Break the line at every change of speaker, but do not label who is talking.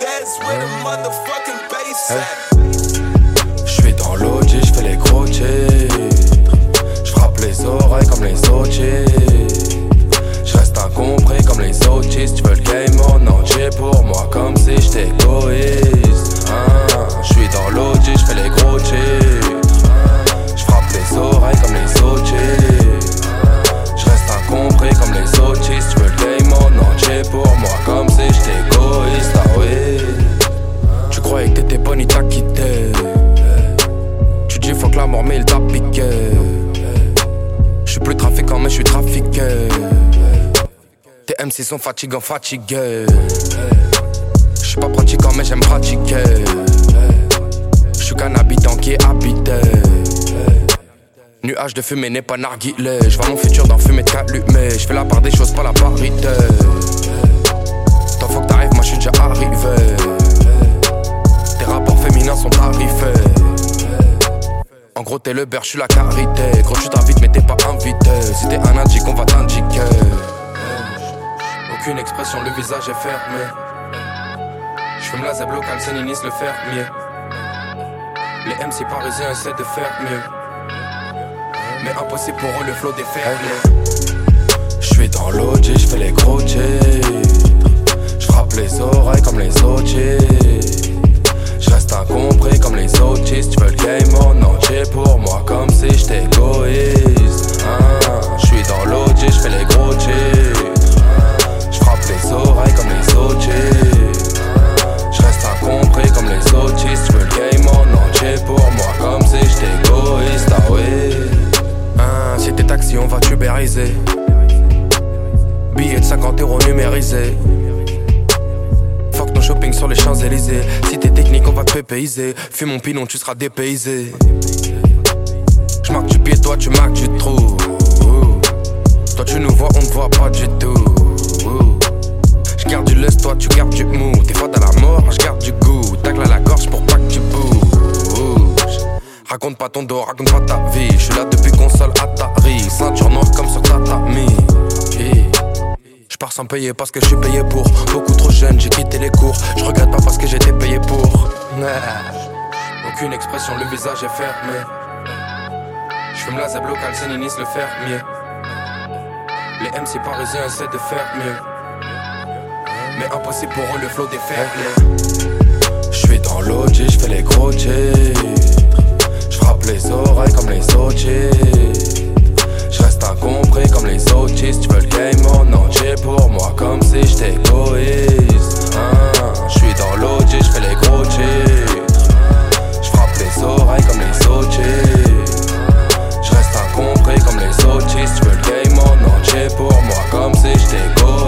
That's where
the
motherfucking bass
dans l'autre, je fais la piqué. J'suis plus trafiquant mais j'suis trafiqué. Tes MC sont fatigants, fatigués. J'suis pas pratiquant, mais j'aime pratiquer. J'suis qu'un habitant qui est habité. Nuage de fumée n'est pas narguilé. J'vois mon futur dans fumée de calumé. J'fais la part des choses, pas la parité. En gros, t'es le beurre, j'suis la carité. Gros, tu t'invites, mais t'es pas invité. Si t'es un indique, on va t'indiquer. Aucune expression, le visage est fermé. J'fume la zeb locale, Séninis le fermier. Les MC parisiens essaient de faire mieux. Mais impossible pour eux le flot des fermiers. J'suis dans l'OG, j'fais les gros tubériser. Billets de 50 euros numérisés. Fuck ton shopping sur les Champs-Élysées. Si t'es technique, on va te pépayser. Fuis mon pinon, tu seras dépaysé. J'marque du pied, toi tu marques du trou. Toi tu nous vois, on ne voit pas du tout. Raconte pas ton dos, raconte pas ta vie. J'suis là depuis console Atari. Ceinture noire comme sur tatami. Je pars sans payer parce que je suis payé pour. Beaucoup trop jeune, j'ai quitté les cours. Je regrette pas parce que j'étais payé pour. Aucune expression, le visage est fermé. Je fume la zeb locale, le fermier. Les MC parisiens essaient de faire mieux. Mais impossible pour eux le flot des. Je suis dans l'OG, je fais les J. tu veux le game en entier pour moi comme si j'étais égoïste. Hein, je suis dans l'audi, je fais les gros Je frappe les oreilles comme les autistes. Je reste incompris comme les autistes, tu veux le game en entier pour moi comme si j'étais égoïste.